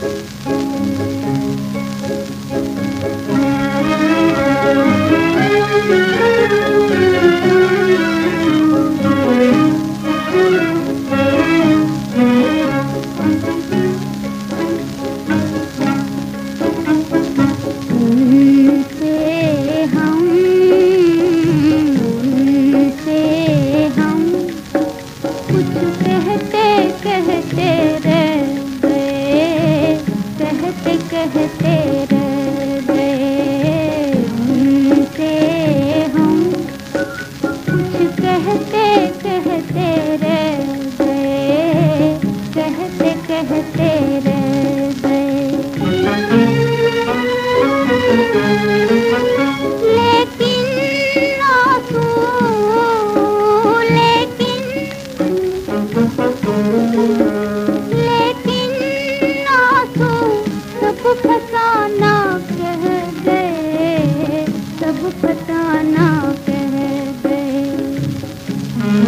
Thank you. कहते रहे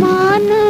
मान